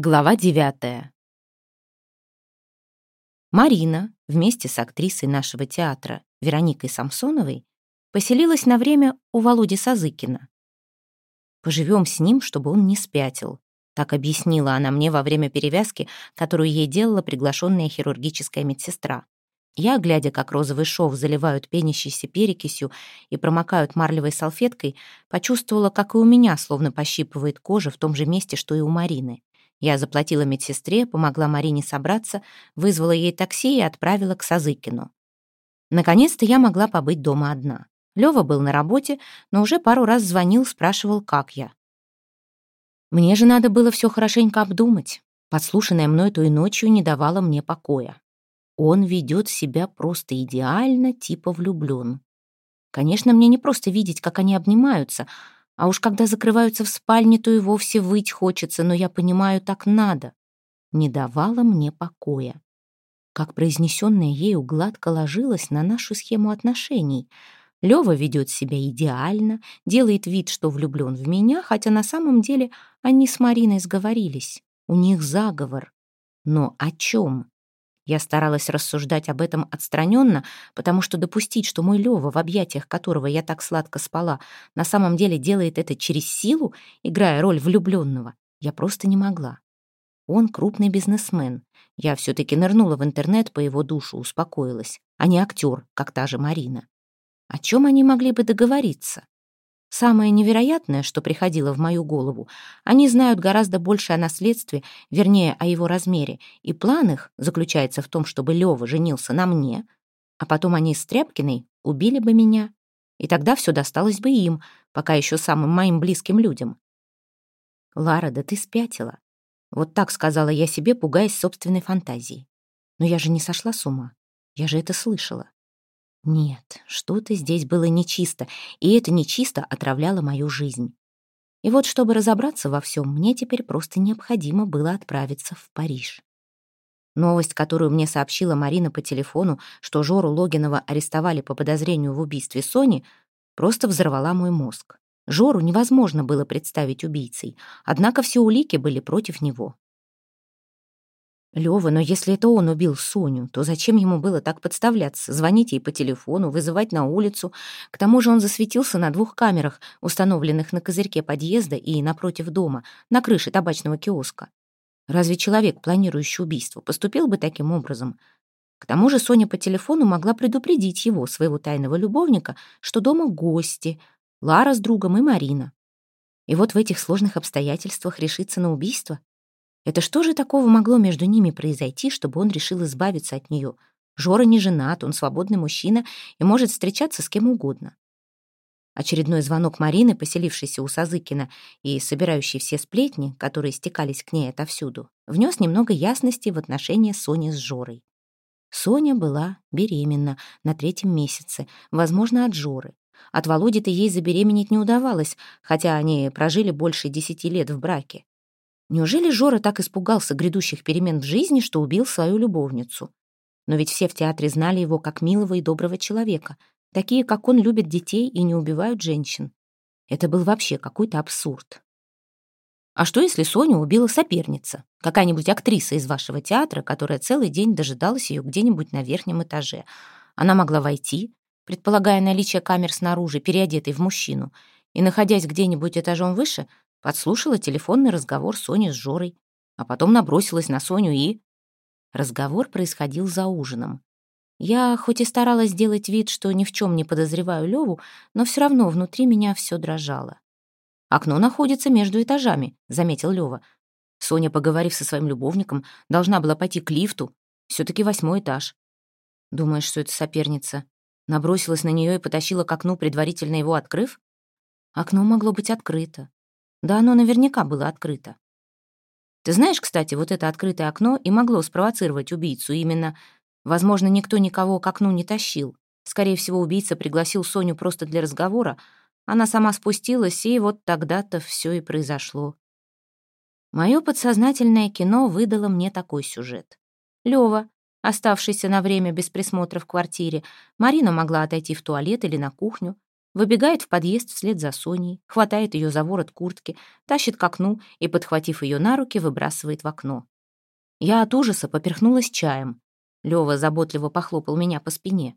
Глава девятая. Марина вместе с актрисой нашего театра Вероникой Самсоновой поселилась на время у Володи Сазыкина. «Поживем с ним, чтобы он не спятил», так объяснила она мне во время перевязки, которую ей делала приглашенная хирургическая медсестра. Я, глядя, как розовый шов заливают пенящейся перекисью и промокают марлевой салфеткой, почувствовала, как и у меня словно пощипывает кожа в том же месте, что и у Марины. Я заплатила медсестре, помогла Марине собраться, вызвала ей такси и отправила к Сазыкину. Наконец-то я могла побыть дома одна. Лёва был на работе, но уже пару раз звонил, спрашивал, как я. Мне же надо было все хорошенько обдумать. Подслушанное мной той ночью не давало мне покоя. Он ведет себя просто идеально, типа влюблен. Конечно, мне не просто видеть, как они обнимаются — а уж когда закрываются в спальне, то и вовсе выть хочется, но я понимаю, так надо. Не давала мне покоя. Как произнесенное ею гладко ложилось на нашу схему отношений. Лёва ведет себя идеально, делает вид, что влюблен в меня, хотя на самом деле они с Мариной сговорились. У них заговор. Но о чем? Я старалась рассуждать об этом отстраненно, потому что допустить, что мой Лёва, в объятиях которого я так сладко спала, на самом деле делает это через силу, играя роль влюбленного, я просто не могла. Он крупный бизнесмен. Я все-таки нырнула в интернет по его душу, успокоилась, а не актер, как та же Марина. О чем они могли бы договориться? Самое невероятное, что приходило в мою голову, они знают гораздо больше о наследстве, вернее, о его размере, и план их заключается в том, чтобы Лёва женился на мне, а потом они с Тряпкиной убили бы меня, и тогда все досталось бы им, пока еще самым моим близким людям. «Лара, да ты спятила». Вот так сказала я себе, пугаясь собственной фантазии. Но я же не сошла с ума. Я же это слышала. Нет, что-то здесь было нечисто, и это нечисто отравляло мою жизнь. И вот, чтобы разобраться во всем, мне теперь просто необходимо было отправиться в Париж. Новость, которую мне сообщила Марина по телефону, что Жору Логинова арестовали по подозрению в убийстве Сони, просто взорвала мой мозг. Жору невозможно было представить убийцей, однако все улики были против него. Лёва, но если это он убил Соню, то зачем ему было так подставляться, звонить ей по телефону, вызывать на улицу? К тому же он засветился на двух камерах, установленных на козырьке подъезда и напротив дома, на крыше табачного киоска. Разве человек, планирующий убийство, поступил бы таким образом? К тому же Соня по телефону могла предупредить его, своего тайного любовника, что дома гости, Лара с другом и Марина. И вот в этих сложных обстоятельствах решиться на убийство? Это что же такого могло между ними произойти, чтобы он решил избавиться от нее? Жора не женат, он свободный мужчина и может встречаться с кем угодно. Очередной звонок Марины, поселившейся у Сазыкина и собирающей все сплетни, которые стекались к ней отовсюду, внес немного ясности в отношения Сони с Жорой. Соня была беременна на третьем месяце, возможно, от Жоры. От Володи-то ей забеременеть не удавалось, хотя они прожили больше десяти лет в браке. Неужели Жора так испугался грядущих перемен в жизни, что убил свою любовницу? Но ведь все в театре знали его как милого и доброго человека. Такие, как он, любят детей и не убивают женщин. Это был вообще какой-то абсурд. А что, если Соню убила соперница? Какая-нибудь актриса из вашего театра, которая целый день дожидалась ее где-нибудь на верхнем этаже. Она могла войти, предполагая наличие камер снаружи, переодетой в мужчину, и, находясь где-нибудь этажом выше, Подслушала телефонный разговор Сони с Жорой, а потом набросилась на Соню и... Разговор происходил за ужином. Я хоть и старалась сделать вид, что ни в чем не подозреваю Леву, но все равно внутри меня все дрожало. «Окно находится между этажами», — заметил Лева. Соня, поговорив со своим любовником, должна была пойти к лифту. Все-таки восьмой этаж. Думаешь, что это соперница? Набросилась на нее и потащила к окну, предварительно его открыв? Окно могло быть открыто. Да оно наверняка было открыто. Ты знаешь, кстати, вот это открытое окно и могло спровоцировать убийцу именно... Возможно, никто никого к окну не тащил. Скорее всего, убийца пригласил Соню просто для разговора. Она сама спустилась, и вот тогда-то все и произошло. Мое подсознательное кино выдало мне такой сюжет. Лёва, оставшийся на время без присмотра в квартире, Марина могла отойти в туалет или на кухню. Выбегает в подъезд вслед за Соней, хватает ее за ворот куртки, тащит к окну и, подхватив ее на руки, выбрасывает в окно. Я от ужаса поперхнулась чаем. Лёва заботливо похлопал меня по спине.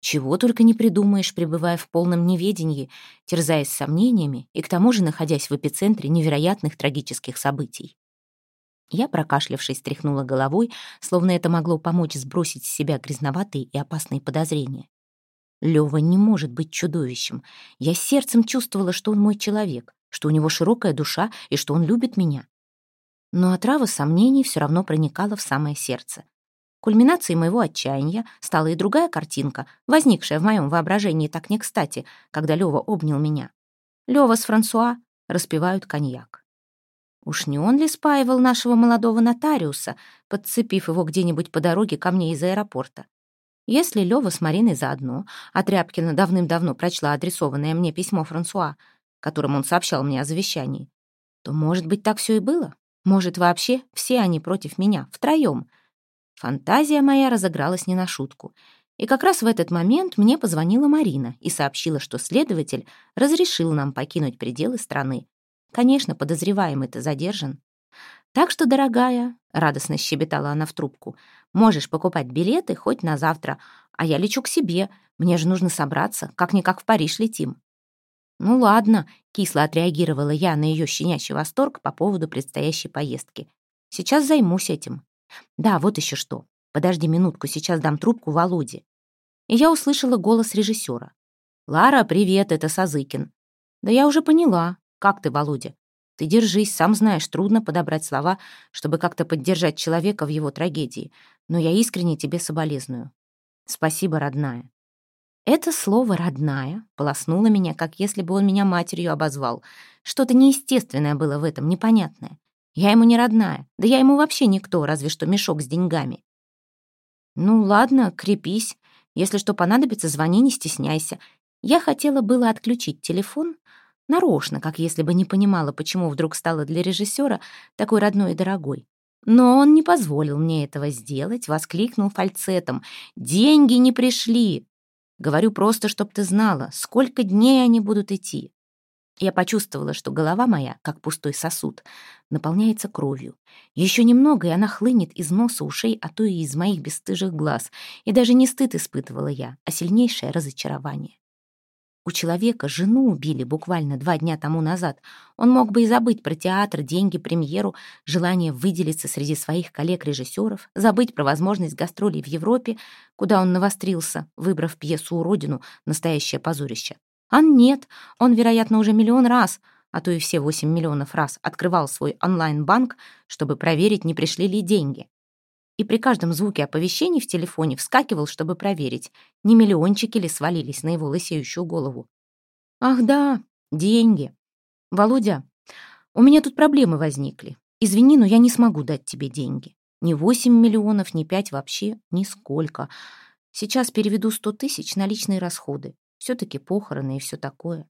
Чего только не придумаешь, пребывая в полном неведении, терзаясь сомнениями и к тому же находясь в эпицентре невероятных трагических событий. Я, прокашлявшись, стряхнула головой, словно это могло помочь сбросить с себя грязноватые и опасные подозрения. Лёва не может быть чудовищем. Я сердцем чувствовала, что он мой человек, что у него широкая душа и что он любит меня. Но отрава сомнений все равно проникала в самое сердце. Кульминацией моего отчаяния стала и другая картинка, возникшая в моем воображении так не кстати, когда Лёва обнял меня. Лёва с Франсуа распивают коньяк. Уж не он ли спаивал нашего молодого нотариуса, подцепив его где-нибудь по дороге ко мне из аэропорта? Если Лёва с Мариной заодно, а Тряпкина давным-давно прочла адресованное мне письмо Франсуа, которым он сообщал мне о завещании, то, может быть, так все и было? Может, вообще все они против меня, втроем — Фантазия моя разыгралась не на шутку. И как раз в этот момент мне позвонила Марина и сообщила, что следователь разрешил нам покинуть пределы страны. Конечно, подозреваемый-то задержан. «Так что, дорогая», — радостно щебетала она в трубку, «можешь покупать билеты хоть на завтра, а я лечу к себе, мне же нужно собраться, как-никак в Париж летим». «Ну ладно», — кисло отреагировала я на ее щенячий восторг по поводу предстоящей поездки. «Сейчас займусь этим». Да, вот еще что. Подожди минутку, сейчас дам трубку Володе. И я услышала голос режиссера. «Лара, привет, это Сазыкин». «Да я уже поняла. Как ты, Володя? Ты держись, сам знаешь, трудно подобрать слова, чтобы как-то поддержать человека в его трагедии. Но я искренне тебе соболезную. Спасибо, родная». Это слово «родная» полоснуло меня, как если бы он меня матерью обозвал. Что-то неестественное было в этом, непонятное. Я ему не родная, да я ему вообще никто, разве что мешок с деньгами. Ну ладно, крепись. Если что понадобится, звони, не стесняйся. Я хотела было отключить телефон, нарочно, как если бы не понимала, почему вдруг стала для режиссера такой родной и дорогой. Но он не позволил мне этого сделать, воскликнул фальцетом. «Деньги не пришли!» Говорю просто, чтоб ты знала, сколько дней они будут идти. Я почувствовала, что голова моя, как пустой сосуд, наполняется кровью. Еще немного, и она хлынет из носа, ушей, а то и из моих бесстыжих глаз. И даже не стыд испытывала я, а сильнейшее разочарование. У человека жену убили буквально два дня тому назад. Он мог бы и забыть про театр, деньги, премьеру, желание выделиться среди своих коллег-режиссеров, забыть про возможность гастролей в Европе, куда он навострился, выбрав пьесу «Уродину», настоящее позорище. А нет, он, вероятно, уже миллион раз, а то и все 8 миллионов раз открывал свой онлайн-банк, чтобы проверить, не пришли ли деньги. И при каждом звуке оповещений в телефоне вскакивал, чтобы проверить, не миллиончики ли свалились на его лысеющую голову. «Ах да, деньги. Володя, у меня тут проблемы возникли. Извини, но я не смогу дать тебе деньги. Ни 8 миллионов, ни 5 вообще, нисколько. Сейчас переведу 100 тысяч на личные расходы. Все-таки похороны и все такое.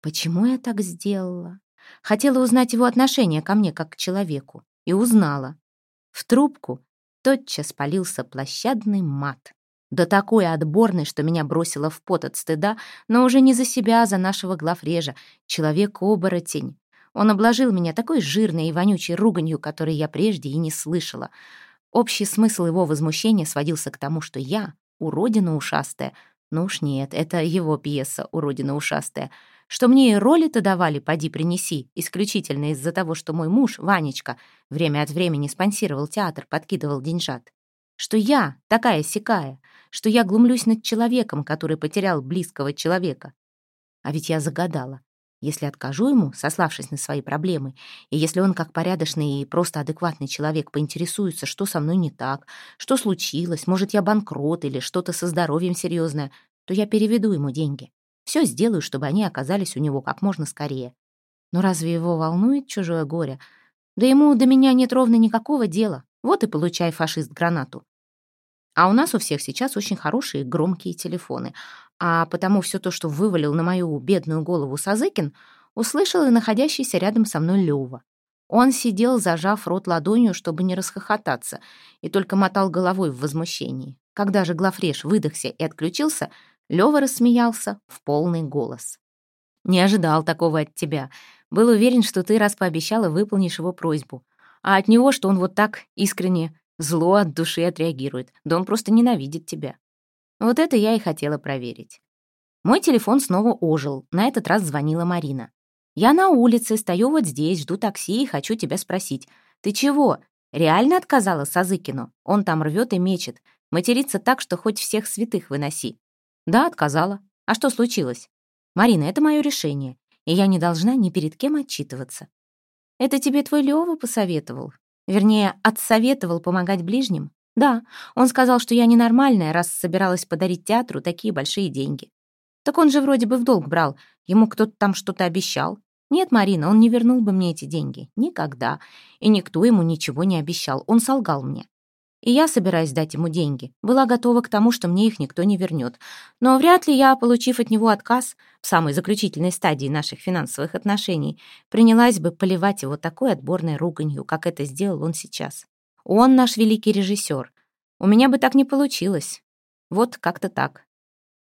Почему я так сделала? Хотела узнать его отношение ко мне как к человеку. И узнала. В трубку тотчас полился площадный мат. Да такой отборный, что меня бросило в пот от стыда, но уже не за себя, а за нашего главрежа, человек-оборотень. Он обложил меня такой жирной и вонючей руганью, которой я прежде и не слышала. Общий смысл его возмущения сводился к тому, что я, уродина ушастая, ну уж нет, это его пьеса «Уродина ушастая». Что мне и роли-то давали, поди принеси, исключительно из-за того, что мой муж, Ванечка, время от времени спонсировал театр, подкидывал деньжат. Что я такая сякая, что я глумлюсь над человеком, который потерял близкого человека. А ведь я загадала. Если откажу ему, сославшись на свои проблемы, и если он, как порядочный и просто адекватный человек, поинтересуется, что со мной не так, что случилось, может, я банкрот или что-то со здоровьем серьезное, то я переведу ему деньги. Все сделаю, чтобы они оказались у него как можно скорее. Но разве его волнует чужое горе? Да ему до меня нет ровно никакого дела. Вот и получай, фашист, гранату. А у нас у всех сейчас очень хорошие громкие телефоны а потому все то, что вывалил на мою бедную голову Сазыкин, услышал и находящийся рядом со мной Лёва. Он сидел, зажав рот ладонью, чтобы не расхохотаться, и только мотал головой в возмущении. Когда же главреж выдохся и отключился, Лёва рассмеялся в полный голос. «Не ожидал такого от тебя. Был уверен, что ты, раз пообещала, выполнишь его просьбу. А от него, что он вот так искренне зло от души отреагирует. Да он просто ненавидит тебя. Вот это я и хотела проверить. Мой телефон снова ожил. На этот раз звонила Марина. «Я на улице, стою вот здесь, жду такси и хочу тебя спросить. Ты чего? Реально отказала Сазыкину? Он там рвет и мечет. Матерится так, что хоть всех святых выноси». «Да, отказала. А что случилось?» «Марина, это мое решение, и я не должна ни перед кем отчитываться». «Это тебе твой Лёва посоветовал? Вернее, отсоветовал помогать ближним?» «Да, он сказал, что я ненормальная, раз собиралась подарить театру такие большие деньги. Так он же вроде бы в долг брал, ему кто-то там что-то обещал. Нет, Марина, он не вернул бы мне эти деньги. Никогда. И никто ему ничего не обещал, он солгал мне. И я, собираясь дать ему деньги, была готова к тому, что мне их никто не вернет. Но вряд ли я, получив от него отказ в самой заключительной стадии наших финансовых отношений, принялась бы поливать его такой отборной руганью, как это сделал он сейчас. Он наш великий режиссер. У меня бы так не получилось. Вот как-то так.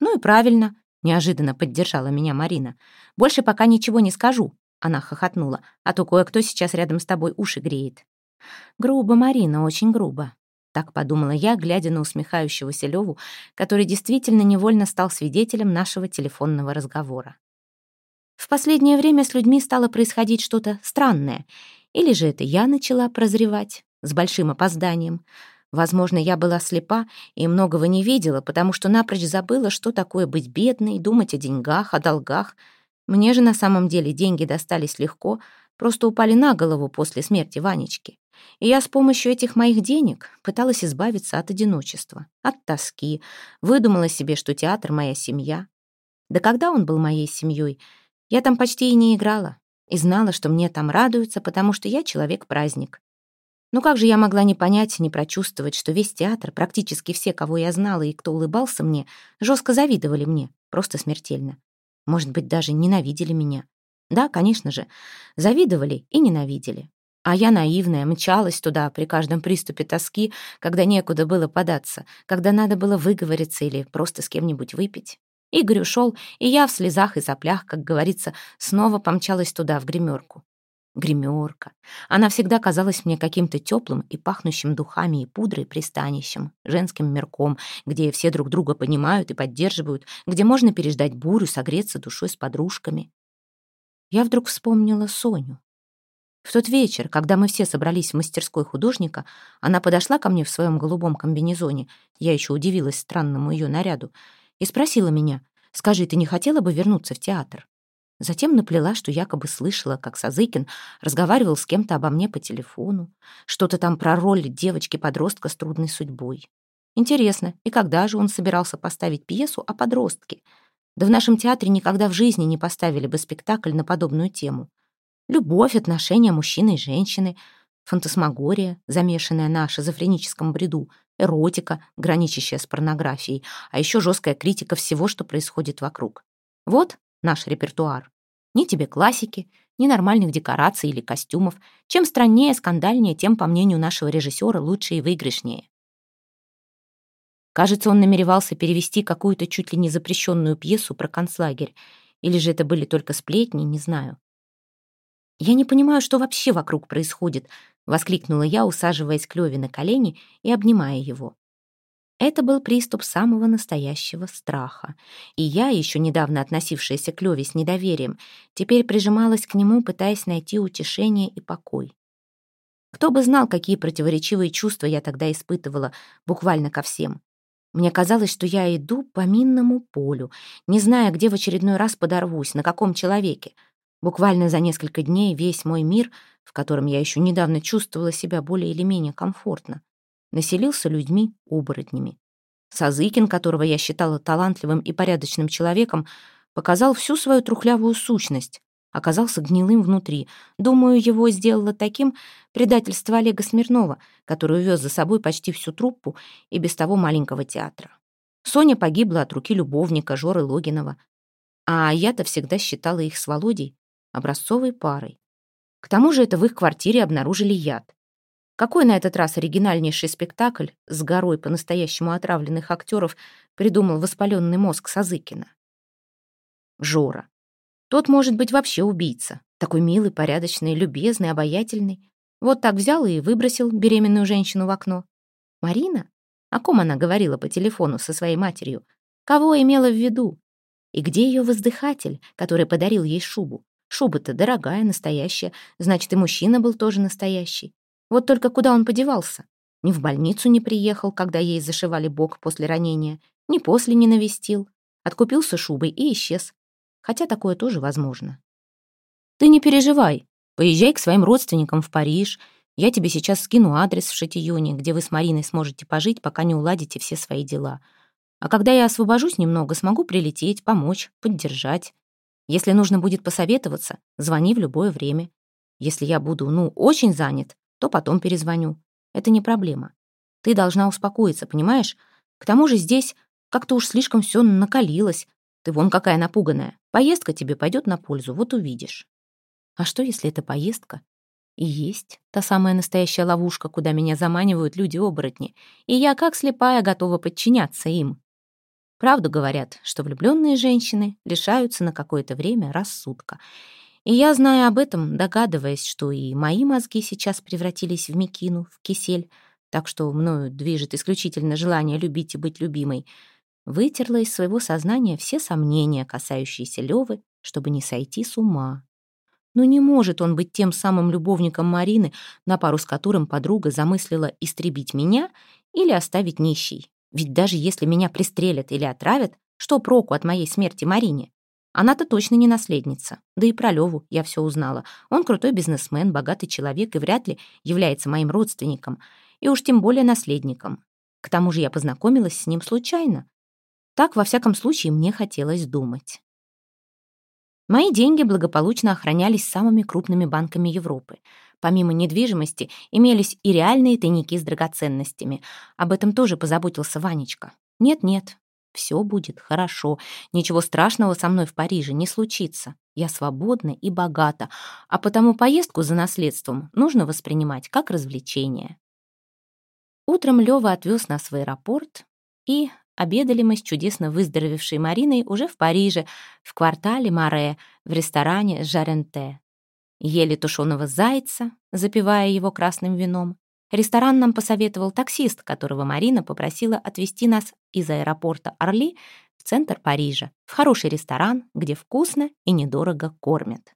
Ну и правильно. Неожиданно поддержала меня Марина. «Больше пока ничего не скажу», — она хохотнула, «а то кое-кто сейчас рядом с тобой уши греет». «Грубо, Марина, очень грубо», — так подумала я, глядя на усмехающегося Леву, который действительно невольно стал свидетелем нашего телефонного разговора. В последнее время с людьми стало происходить что-то странное. Или же это я начала прозревать с большим опозданием — Возможно, я была слепа и многого не видела, потому что напрочь забыла, что такое быть бедной, думать о деньгах, о долгах. Мне же на самом деле деньги достались легко, просто упали на голову после смерти Ванечки. И я с помощью этих моих денег пыталась избавиться от одиночества, от тоски, выдумала себе, что театр — моя семья. Да когда он был моей семьей, я там почти и не играла, и знала, что мне там радуются, потому что я человек-праздник. Ну как же я могла не понять, не прочувствовать, что весь театр, практически все, кого я знала и кто улыбался мне, жестко завидовали мне, просто смертельно. Может быть, даже ненавидели меня. Да, конечно же, завидовали и ненавидели. А я наивная, мчалась туда при каждом приступе тоски, когда некуда было податься, когда надо было выговориться или просто с кем-нибудь выпить. Игорь ушел, и я в слезах и соплях, как говорится, снова помчалась туда, в гримерку. Гримерка. Она всегда казалась мне каким-то теплым и пахнущим духами и пудрой пристанищем, женским мирком, где все друг друга понимают и поддерживают, где можно переждать бурю, согреться душой с подружками. Я вдруг вспомнила Соню. В тот вечер, когда мы все собрались в мастерской художника, она подошла ко мне в своем голубом комбинезоне, я еще удивилась странному ее наряду, и спросила меня, «Скажи, ты не хотела бы вернуться в театр?» Затем наплела, что якобы слышала, как Сазыкин разговаривал с кем-то обо мне по телефону, что-то там про роль девочки-подростка с трудной судьбой. Интересно, и когда же он собирался поставить пьесу о подростке? Да в нашем театре никогда в жизни не поставили бы спектакль на подобную тему. Любовь, отношения мужчины и женщины, фантасмагория, замешанная на шизофреническом бреду, эротика, граничащая с порнографией, а еще жесткая критика всего, что происходит вокруг. Вот наш репертуар. Ни тебе классики, ни нормальных декораций или костюмов. Чем страннее, скандальнее, тем, по мнению нашего режиссера, лучше и выигрышнее. Кажется, он намеревался перевести какую-то чуть ли не запрещенную пьесу про концлагерь. Или же это были только сплетни, не знаю. «Я не понимаю, что вообще вокруг происходит», — воскликнула я, усаживаясь к Леве на колени и обнимая его. Это был приступ самого настоящего страха. И я, еще недавно относившаяся к Леве с недоверием, теперь прижималась к нему, пытаясь найти утешение и покой. Кто бы знал, какие противоречивые чувства я тогда испытывала буквально ко всем. Мне казалось, что я иду по минному полю, не зная, где в очередной раз подорвусь, на каком человеке. Буквально за несколько дней весь мой мир, в котором я еще недавно чувствовала себя более или менее комфортно, населился людьми-оборотнями. Сазыкин, которого я считала талантливым и порядочным человеком, показал всю свою трухлявую сущность, оказался гнилым внутри. Думаю, его сделало таким предательство Олега Смирнова, который увез за собой почти всю труппу и без того маленького театра. Соня погибла от руки любовника Жоры Логинова, а я-то всегда считала их с Володей образцовой парой. К тому же это в их квартире обнаружили яд. Какой на этот раз оригинальнейший спектакль с горой по-настоящему отравленных актеров придумал воспаленный мозг Сазыкина? Жора. Тот может быть вообще убийца. Такой милый, порядочный, любезный, обаятельный. Вот так взял и выбросил беременную женщину в окно. Марина? О ком она говорила по телефону со своей матерью? Кого имела в виду? И где ее воздыхатель, который подарил ей шубу? Шуба-то дорогая, настоящая, значит, и мужчина был тоже настоящий. Вот только куда он подевался? Ни в больницу не приехал, когда ей зашивали бок после ранения, ни после не навестил. Откупился шубой и исчез. Хотя такое тоже возможно. Ты не переживай. Поезжай к своим родственникам в Париж. Я тебе сейчас скину адрес в Шатионе, где вы с Мариной сможете пожить, пока не уладите все свои дела. А когда я освобожусь немного, смогу прилететь, помочь, поддержать. Если нужно будет посоветоваться, звони в любое время. Если я буду, ну, очень занят, то потом перезвоню. Это не проблема. Ты должна успокоиться, понимаешь? К тому же здесь как-то уж слишком все накалилось. Ты вон какая напуганная. Поездка тебе пойдет на пользу, вот увидишь. А что, если эта поездка и есть та самая настоящая ловушка, куда меня заманивают люди-оборотни, и я, как слепая, готова подчиняться им? Правду говорят, что влюбленные женщины лишаются на какое-то время рассудка. И я, зная об этом, догадываясь, что и мои мозги сейчас превратились в мекину, в кисель, так что мною движет исключительно желание любить и быть любимой, вытерла из своего сознания все сомнения, касающиеся Левы, чтобы не сойти с ума. Но не может он быть тем самым любовником Марины, на пару с которым подруга замыслила истребить меня или оставить нищей. Ведь даже если меня пристрелят или отравят, что проку от моей смерти Марине? Она-то точно не наследница. Да и про Леву я все узнала. Он крутой бизнесмен, богатый человек и вряд ли является моим родственником. И уж тем более наследником. К тому же я познакомилась с ним случайно. Так, во всяком случае, мне хотелось думать. Мои деньги благополучно охранялись самыми крупными банками Европы. Помимо недвижимости имелись и реальные тайники с драгоценностями. Об этом тоже позаботился Ванечка. Нет-нет, все будет хорошо. Ничего страшного со мной в Париже не случится. Я свободна и богата, а потому поездку за наследством нужно воспринимать как развлечение. Утром Лёва отвез нас в аэропорт, и обедали мы с чудесно выздоровевшей Мариной уже в Париже, в квартале Маре, в ресторане «Жаренте». Ели тушеного зайца, запивая его красным вином. Ресторан нам посоветовал таксист, которого Марина попросила отвезти нас из аэропорта Орли в центр Парижа, в хороший ресторан, где вкусно и недорого кормят.